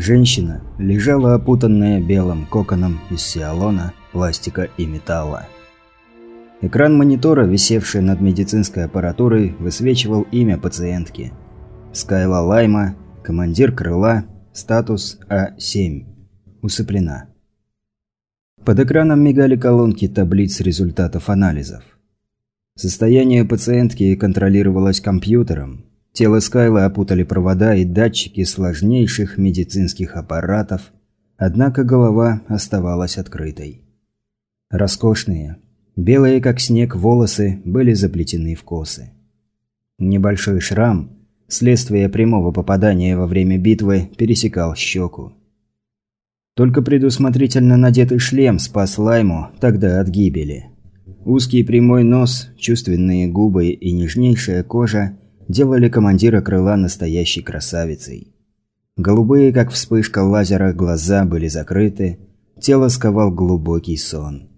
Женщина лежала опутанная белым коконом из сиалона, пластика и металла. Экран монитора, висевший над медицинской аппаратурой, высвечивал имя пациентки. Скайла Лайма, командир крыла, статус А7. Усыплена. Под экраном мигали колонки таблиц результатов анализов. Состояние пациентки контролировалось компьютером. Тело Скайла опутали провода и датчики сложнейших медицинских аппаратов, однако голова оставалась открытой. Роскошные, белые как снег волосы были заплетены в косы. Небольшой шрам, следствие прямого попадания во время битвы, пересекал щеку. Только предусмотрительно надетый шлем спас Лайму тогда от гибели. Узкий прямой нос, чувственные губы и нежнейшая кожа делали командира крыла настоящей красавицей. Голубые, как вспышка лазера, глаза были закрыты, тело сковал глубокий сон.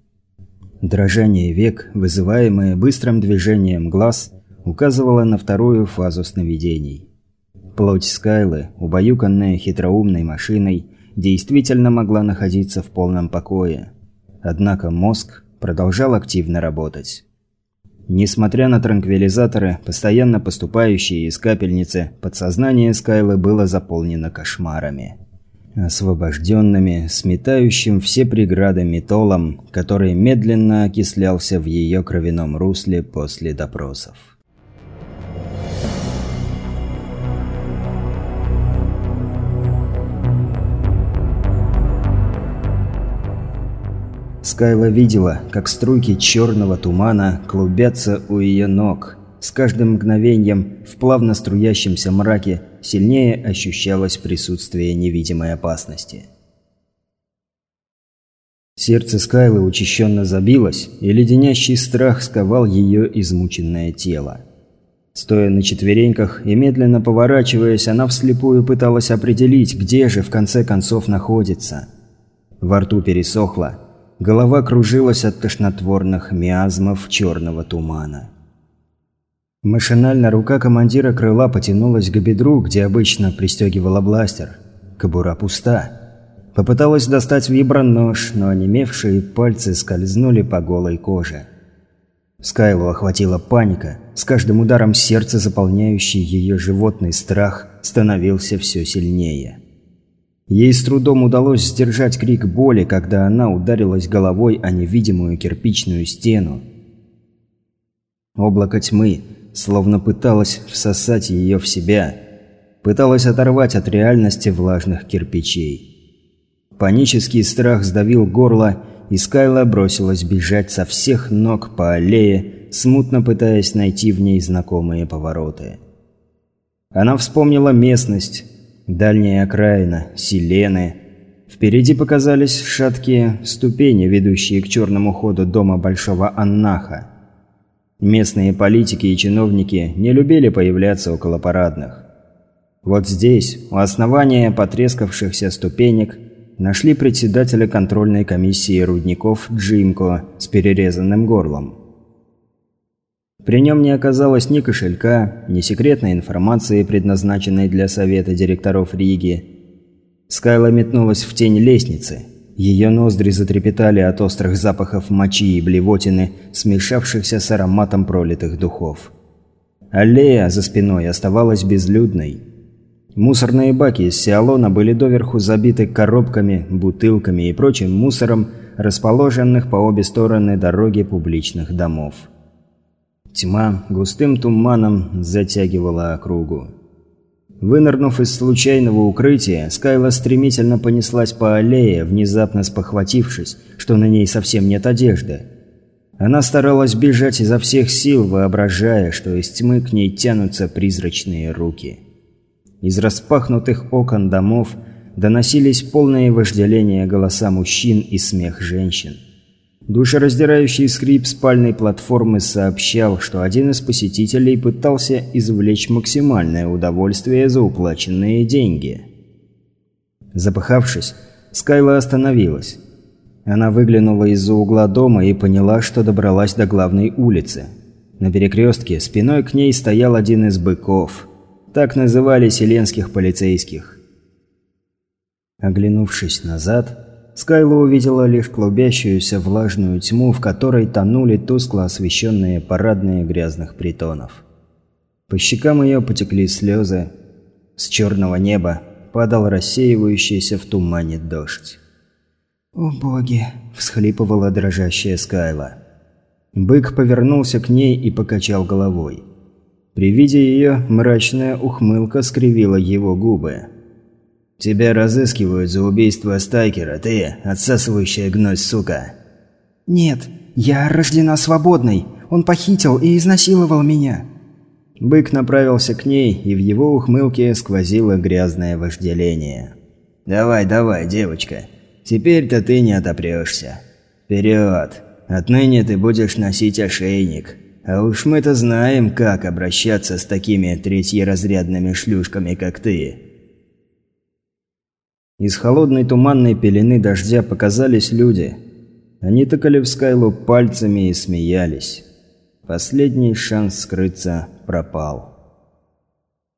Дрожание век, вызываемое быстрым движением глаз, указывало на вторую фазу сновидений. Плоть Скайлы, убаюканная хитроумной машиной, действительно могла находиться в полном покое. Однако мозг продолжал активно работать. Несмотря на транквилизаторы, постоянно поступающие из капельницы, подсознание Скайлы было заполнено кошмарами. Освобожденными, сметающим все преграды метолом, который медленно окислялся в ее кровяном русле после допросов. Скайла видела, как струйки черного тумана клубятся у ее ног. С каждым мгновением в плавно струящемся мраке сильнее ощущалось присутствие невидимой опасности. Сердце Скайлы учащенно забилось, и леденящий страх сковал ее измученное тело. Стоя на четвереньках и медленно поворачиваясь, она вслепую пыталась определить, где же в конце концов находится. Во рту пересохло, Голова кружилась от тошнотворных миазмов черного тумана. Машинально рука командира крыла потянулась к бедру, где обычно пристегивала бластер. Кобура пуста. Попыталась достать вибронож, но онемевшие пальцы скользнули по голой коже. Скайлу охватила паника. С каждым ударом сердца, заполняющий ее животный страх, становился все сильнее. Ей с трудом удалось сдержать крик боли, когда она ударилась головой о невидимую кирпичную стену. Облако тьмы словно пыталось всосать ее в себя, пыталось оторвать от реальности влажных кирпичей. Панический страх сдавил горло, и Скайла бросилась бежать со всех ног по аллее, смутно пытаясь найти в ней знакомые повороты. Она вспомнила местность, Дальняя окраина, селены. Впереди показались шаткие ступени, ведущие к черному ходу дома Большого Аннаха. Местные политики и чиновники не любили появляться около парадных. Вот здесь, у основания потрескавшихся ступенек, нашли председателя контрольной комиссии рудников Джимко с перерезанным горлом. При нем не оказалось ни кошелька, ни секретной информации, предназначенной для совета директоров Риги. Скайла метнулась в тень лестницы. Ее ноздри затрепетали от острых запахов мочи и блевотины, смешавшихся с ароматом пролитых духов. Аллея за спиной оставалась безлюдной. Мусорные баки из Сиалона были доверху забиты коробками, бутылками и прочим мусором, расположенных по обе стороны дороги публичных домов. Тьма густым туманом затягивала округу. Вынырнув из случайного укрытия, Скайла стремительно понеслась по аллее, внезапно спохватившись, что на ней совсем нет одежды. Она старалась бежать изо всех сил, воображая, что из тьмы к ней тянутся призрачные руки. Из распахнутых окон домов доносились полные вожделения голоса мужчин и смех женщин. Душераздирающий скрип спальной платформы сообщал, что один из посетителей пытался извлечь максимальное удовольствие за уплаченные деньги. Запыхавшись, Скайла остановилась. Она выглянула из-за угла дома и поняла, что добралась до главной улицы. На перекрестке спиной к ней стоял один из быков. Так называли селенских полицейских. Оглянувшись назад, Скайла увидела лишь клубящуюся влажную тьму, в которой тонули тускло освещенные парадные грязных притонов. По щекам ее потекли слезы. С черного неба падал рассеивающийся в тумане дождь. «О боги!» – всхлипывала дрожащая Скайла. Бык повернулся к ней и покачал головой. При виде ее мрачная ухмылка скривила его губы. «Тебя разыскивают за убийство Стайкера, ты, отсасывающая гнось сука!» «Нет, я рождена свободной. Он похитил и изнасиловал меня». Бык направился к ней, и в его ухмылке сквозило грязное вожделение. «Давай, давай, девочка. Теперь-то ты не отопрешься. Вперед! Отныне ты будешь носить ошейник. А уж мы-то знаем, как обращаться с такими третьеразрядными шлюшками, как ты». Из холодной туманной пелены дождя показались люди. Они тыкали в Скайлу пальцами и смеялись. Последний шанс скрыться пропал.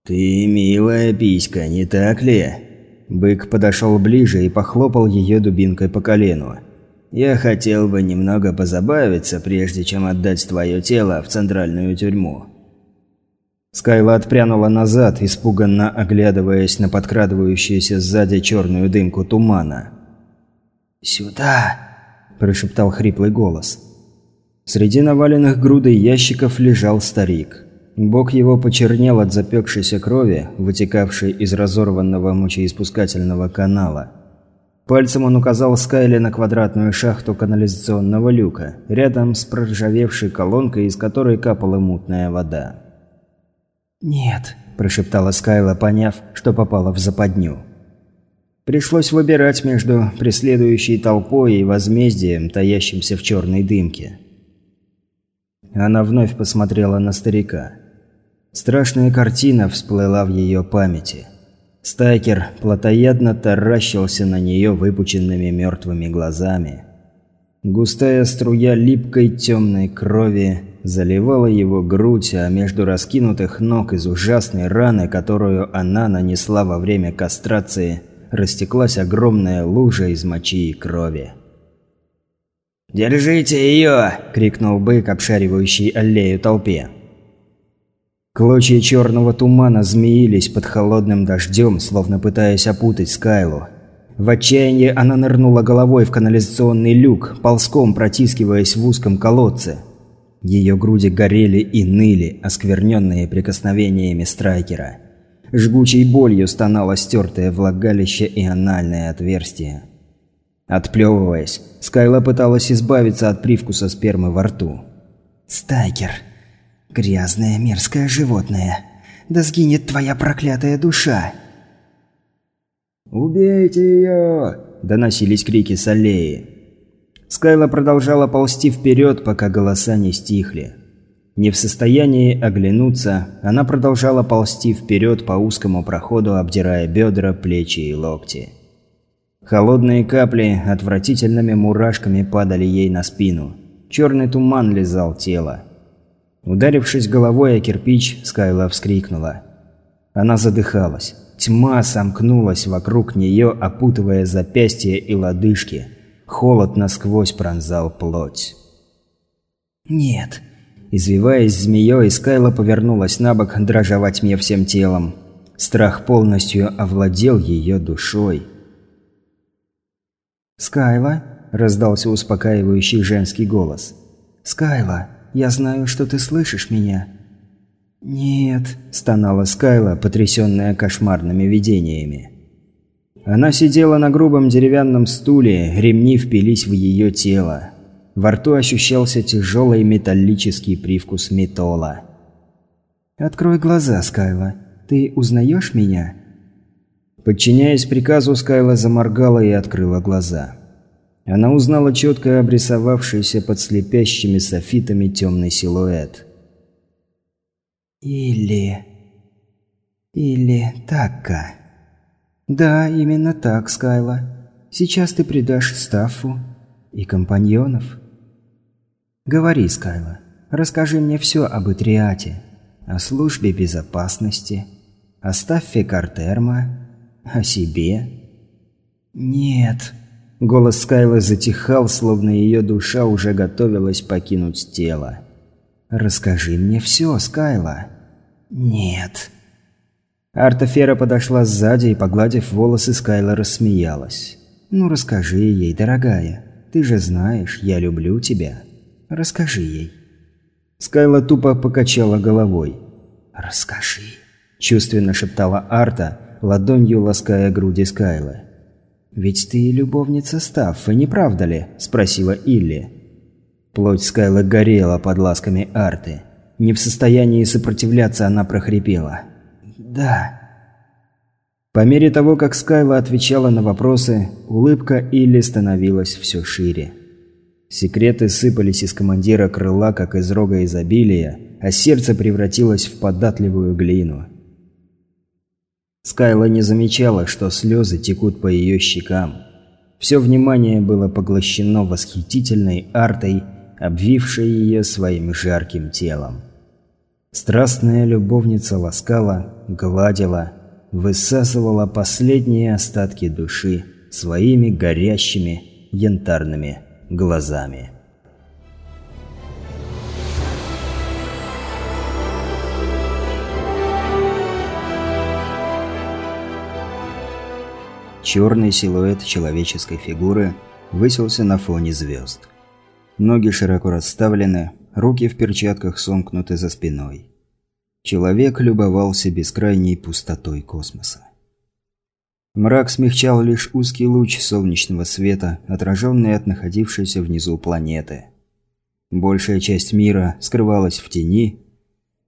«Ты милая писька, не так ли?» Бык подошел ближе и похлопал ее дубинкой по колену. «Я хотел бы немного позабавиться, прежде чем отдать твое тело в центральную тюрьму». Скайла отпрянула назад, испуганно оглядываясь на подкрадывающуюся сзади черную дымку тумана. «Сюда!» – прошептал хриплый голос. Среди наваленных грудой ящиков лежал старик. Бок его почернел от запекшейся крови, вытекавшей из разорванного мочеиспускательного канала. Пальцем он указал Скайле на квадратную шахту канализационного люка, рядом с проржавевшей колонкой, из которой капала мутная вода. «Нет», – прошептала Скайла, поняв, что попала в западню. Пришлось выбирать между преследующей толпой и возмездием, таящимся в черной дымке. Она вновь посмотрела на старика. Страшная картина всплыла в ее памяти. Стайкер плотоядно таращился на нее выпученными мертвыми глазами. Густая струя липкой темной крови заливала его грудь, а между раскинутых ног из ужасной раны, которую она нанесла во время кастрации, растеклась огромная лужа из мочи и крови. «Держите ее!» – крикнул бык, обшаривающий аллею толпе. Клочья черного тумана змеились под холодным дождем, словно пытаясь опутать Скайлу. В отчаянии она нырнула головой в канализационный люк, ползком протискиваясь в узком колодце. Ее груди горели и ныли, оскверненные прикосновениями страйкера. Жгучей болью стонало стертое влагалище и анальное отверстие. Отплевываясь, Скайла пыталась избавиться от привкуса спермы во рту. «Стайкер. Грязное мерзкое животное. Да сгинет твоя проклятая душа!» «Убейте ее!» – доносились крики с аллеи. Скайла продолжала ползти вперед, пока голоса не стихли. Не в состоянии оглянуться, она продолжала ползти вперед по узкому проходу, обдирая бедра, плечи и локти. Холодные капли отвратительными мурашками падали ей на спину. Черный туман лизал тело. Ударившись головой о кирпич, Скайла вскрикнула. Она задыхалась. Тьма сомкнулась вокруг нее, опутывая запястья и лодыжки. Холод насквозь пронзал плоть. «Нет». Извиваясь змеей, Скайла повернулась на бок, дрожа во тьме всем телом. Страх полностью овладел ее душой. «Скайла?» – раздался успокаивающий женский голос. «Скайла, я знаю, что ты слышишь меня». «Нет», – стонала Скайла, потрясенная кошмарными видениями. Она сидела на грубом деревянном стуле, ремни впились в ее тело. Во рту ощущался тяжелый металлический привкус металла. «Открой глаза, Скайла. Ты узнаешь меня?» Подчиняясь приказу, Скайла заморгала и открыла глаза. Она узнала четко обрисовавшийся под слепящими софитами темный силуэт. «Или... или Такка...» «Да, именно так, Скайла. Сейчас ты предашь Стаффу и компаньонов». «Говори, Скайла, расскажи мне все об Итриате, о службе безопасности, о Стаффе Картерма, о себе. «Нет». Голос Скайлы затихал, словно ее душа уже готовилась покинуть тело. «Расскажи мне все, Скайла». «Нет». Артафера подошла сзади и, погладив волосы, Скайла рассмеялась. «Ну расскажи ей, дорогая. Ты же знаешь, я люблю тебя. Расскажи ей». Скайла тупо покачала головой. «Расскажи», – чувственно шептала Арта, ладонью лаская груди Скайлы. «Ведь ты любовница Стаффа, не правда ли?» – спросила Илли. Плоть Скайлы горела под ласками Арты. Не в состоянии сопротивляться, она прохрипела. «Да». По мере того, как Скайла отвечала на вопросы, улыбка Илли становилась все шире. Секреты сыпались из командира крыла, как из рога изобилия, а сердце превратилось в податливую глину. Скайла не замечала, что слезы текут по ее щекам. Все внимание было поглощено восхитительной артой, обвившей ее своим жарким телом. Страстная любовница ласкала, гладила, высасывала последние остатки души своими горящими янтарными глазами. Черный силуэт человеческой фигуры высился на фоне звезд. Ноги широко расставлены, руки в перчатках сомкнуты за спиной. Человек любовался бескрайней пустотой космоса. Мрак смягчал лишь узкий луч солнечного света, отраженный от находившейся внизу планеты. Большая часть мира скрывалась в тени,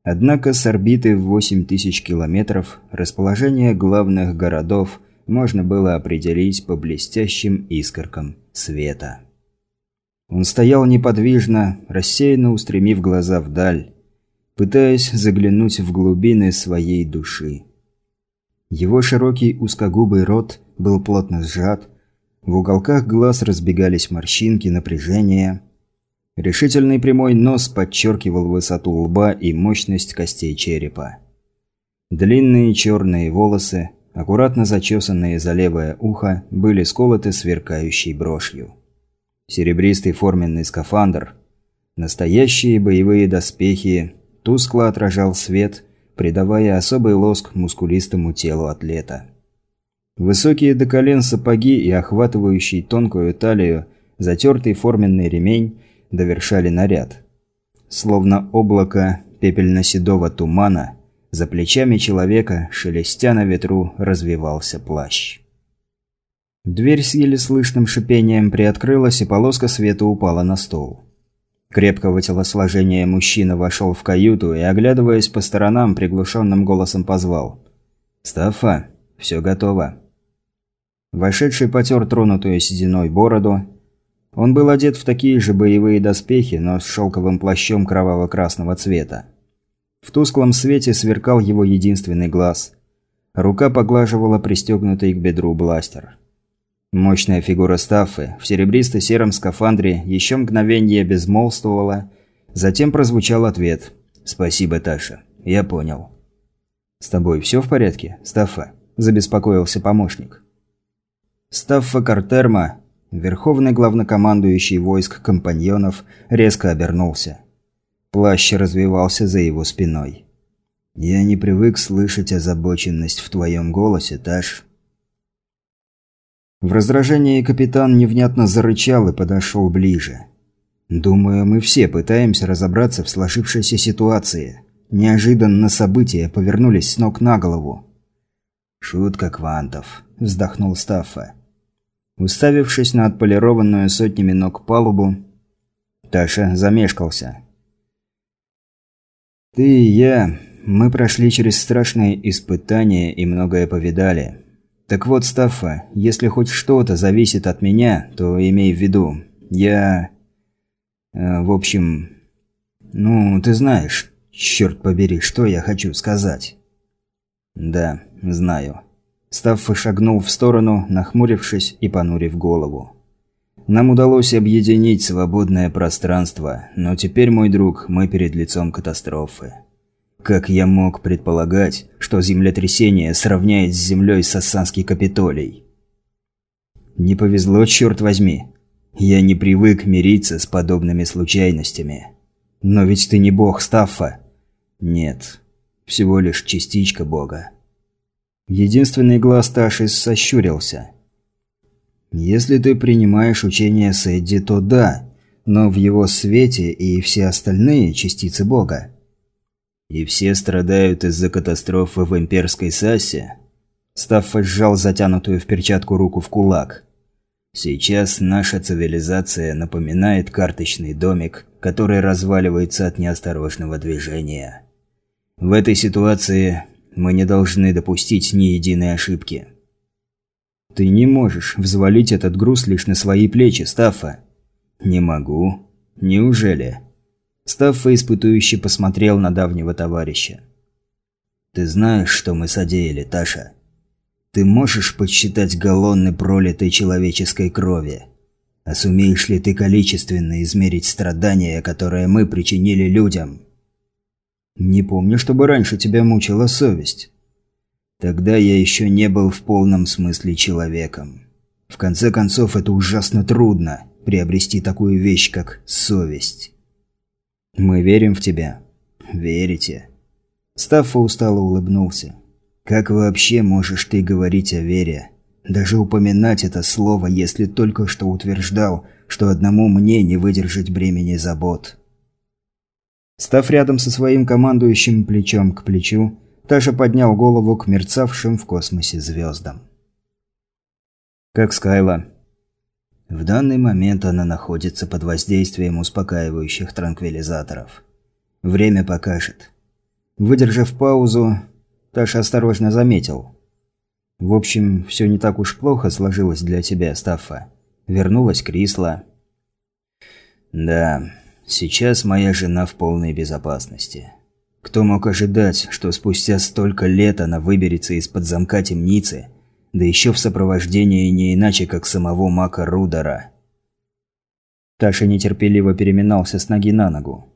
однако с орбиты в 8000 километров расположение главных городов можно было определить по блестящим искоркам света. Он стоял неподвижно, рассеянно устремив глаза вдаль, пытаясь заглянуть в глубины своей души. Его широкий узкогубый рот был плотно сжат, в уголках глаз разбегались морщинки напряжения. Решительный прямой нос подчеркивал высоту лба и мощность костей черепа. Длинные черные волосы, аккуратно зачесанные за левое ухо, были сколоты сверкающей брошью серебристый форменный скафандр, настоящие боевые доспехи, тускло отражал свет, придавая особый лоск мускулистому телу атлета. Высокие до колен сапоги и охватывающий тонкую талию затертый форменный ремень довершали наряд. Словно облако пепельно-седого тумана, за плечами человека, шелестя на ветру, развивался плащ. Дверь с еле слышным шипением приоткрылась, и полоска света упала на стол. Крепкого телосложения мужчина вошел в каюту и, оглядываясь по сторонам, приглушенным голосом позвал. «Стаффа, все готово». Вошедший потер тронутую сединой бороду. Он был одет в такие же боевые доспехи, но с шелковым плащом кроваво-красного цвета. В тусклом свете сверкал его единственный глаз. Рука поглаживала пристегнутый к бедру бластер. Мощная фигура Стаффы в серебристо-сером скафандре еще мгновение безмолвствовала, затем прозвучал ответ «Спасибо, Таша. Я понял». «С тобой все в порядке, Стаффа?» – забеспокоился помощник. Стаффа Картерма, верховный главнокомандующий войск компаньонов, резко обернулся. Плащ развивался за его спиной. «Я не привык слышать озабоченность в твоем голосе, Таш», в раздражении капитан невнятно зарычал и подошел ближе. «Думаю, мы все пытаемся разобраться в сложившейся ситуации. Неожиданно события повернулись с ног на голову». «Шутка квантов», – вздохнул Стаффа. Уставившись на отполированную сотнями ног палубу, Таша замешкался. «Ты и я, мы прошли через страшные испытания и многое повидали. Так вот, Стаффа, если хоть что-то зависит от меня, то имей в виду, я... Э, в общем... Ну, ты знаешь, черт побери, что я хочу сказать. Да, знаю. Стаффа шагнул в сторону, нахмурившись и понурив голову. Нам удалось объединить свободное пространство, но теперь, мой друг, мы перед лицом катастрофы. Как я мог предполагать, что землетрясение сравняет с землей Сассанский Капитолий? Не повезло, черт возьми. Я не привык мириться с подобными случайностями. Но ведь ты не бог Стаффа. Нет, всего лишь частичка бога. Единственный глаз Таши сощурился. Если ты принимаешь учение Сэдди, то да, но в его свете и все остальные частицы бога. И все страдают из-за катастрофы в имперской Сассе. Стаффа сжал затянутую в перчатку руку в кулак. Сейчас наша цивилизация напоминает карточный домик, который разваливается от неосторожного движения. В этой ситуации мы не должны допустить ни единой ошибки. Ты не можешь взвалить этот груз лишь на свои плечи, Стаффа. Не могу. Неужели? Стаффа испытующе посмотрел на давнего товарища. Ты знаешь, что мы содеяли, Таша? Ты можешь подсчитать галлоны пролитой человеческой крови? А сумеешь ли ты количественно измерить страдания, которые мы причинили людям? Не помню, чтобы раньше тебя мучила совесть. Тогда я еще не был в полном смысле человеком. В конце концов, это ужасно трудно – приобрести такую вещь, как совесть. Мы верим в тебя. Верите. Стаффа устало улыбнулся. Как вообще можешь ты говорить о вере? Даже упоминать это слово, если только что утверждал, что одному мне не выдержать бремени забот. Став рядом со своим командующим плечом к плечу, Таша поднял голову к мерцавшим в космосе звездам. «Как Скайла?» В данный момент она находится под воздействием успокаивающих транквилизаторов. Время покажет. Выдержав паузу, Таша осторожно заметил. «В общем, все не так уж плохо сложилось для тебя, Стаффа. Вернулась Крисла». «Да, сейчас моя жена в полной безопасности. Кто мог ожидать, что спустя столько лет она выберется из-под замка темницы, да еще в сопровождении не иначе, как самого Мака Рудера?» Таша нетерпеливо переминался с ноги на ногу.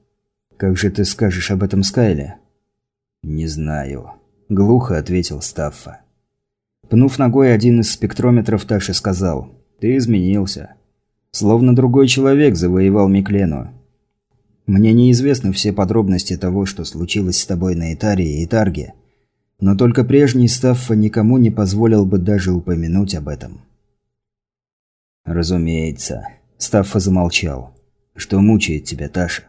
«Как же ты скажешь об этом Скайле?» «Не знаю. Глухо ответил Стаффа. Пнув ногой один из спектрометров, Таша сказал. «Ты изменился. Словно другой человек завоевал Миклену. Мне неизвестны все подробности того, что случилось с тобой на Итарии и Тарге. Но только прежний Стаффа никому не позволил бы даже упомянуть об этом». «Разумеется». Стаффа замолчал. «Что мучает тебя, Таша?»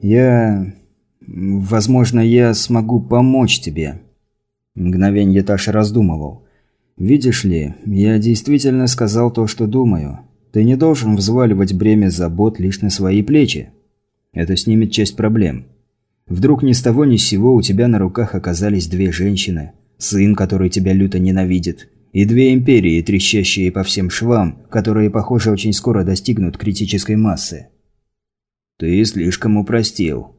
«Я... Возможно, я смогу помочь тебе». Мгновенье Таша раздумывал. «Видишь ли, я действительно сказал то, что думаю. Ты не должен взваливать бремя забот лишь на свои плечи. Это снимет часть проблем. Вдруг ни с того ни с сего у тебя на руках оказались две женщины, сын, который тебя люто ненавидит, и две империи, трещащие по всем швам, которые, похоже, очень скоро достигнут критической массы. Ты слишком упростил.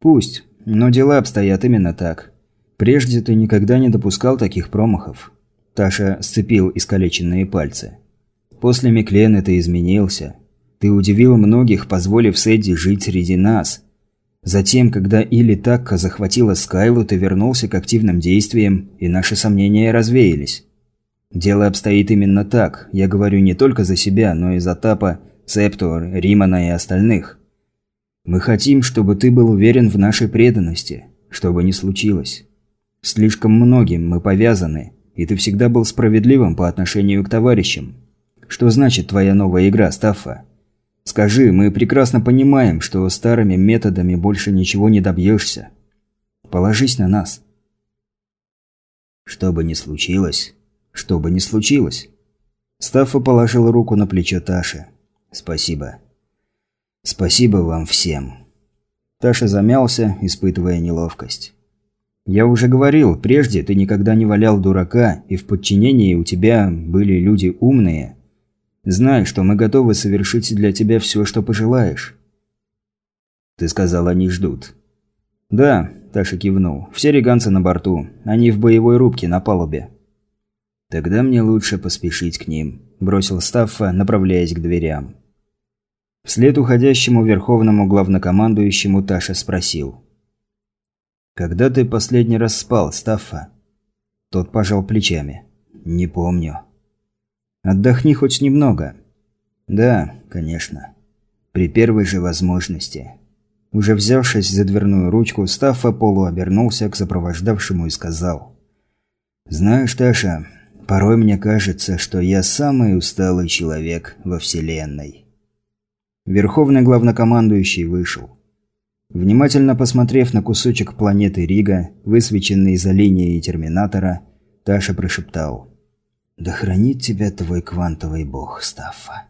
Пусть, но дела обстоят именно так. Прежде ты никогда не допускал таких промахов. Таша сцепил искалеченные пальцы. После Миклены ты изменился. Ты удивил многих, позволив Сэдди жить среди нас. Затем, когда Или Такка захватила Скайлу, ты вернулся к активным действиям, и наши сомнения развеялись. Дело обстоит именно так. Я говорю не только за себя, но и за Тапа, Септор, Римана и остальных. Мы хотим, чтобы ты был уверен в нашей преданности, что бы ни случилось. Слишком многим мы повязаны, и ты всегда был справедливым по отношению к товарищам. Что значит твоя новая игра, Стаффа? Скажи, мы прекрасно понимаем, что старыми методами больше ничего не добьешься. Положись на нас. Что бы ни случилось, что бы ни случилось. Стаффа положил руку на плечо Таши. Спасибо. Спасибо вам всем. Таша замялся, испытывая неловкость. Я уже говорил, прежде ты никогда не валял дурака, и в подчинении у тебя были люди умные. Знай, что мы готовы совершить для тебя все, что пожелаешь. Ты сказал, они ждут. Да, Таша кивнул. Все реганцы на борту. Они в боевой рубке на палубе. Тогда мне лучше поспешить к ним, бросил Стаффа, направляясь к дверям. Вслед уходящему верховному главнокомандующему Таша спросил. «Когда ты последний раз спал, Стаффа?» Тот пожал плечами. «Не помню». Отдохни хоть немного. Да, конечно. При первой же возможности. Уже взявшись за дверную ручку, Стаффа полуобернулся к сопровождавшему и сказал. «Знаешь, Таша, порой мне кажется, что я самый усталый человек во Вселенной». Верховный главнокомандующий вышел. Внимательно посмотрев на кусочек планеты Рига, высвеченный за линией Терминатора, Таша прошептал. «Да хранит тебя твой квантовый бог, Стаффа».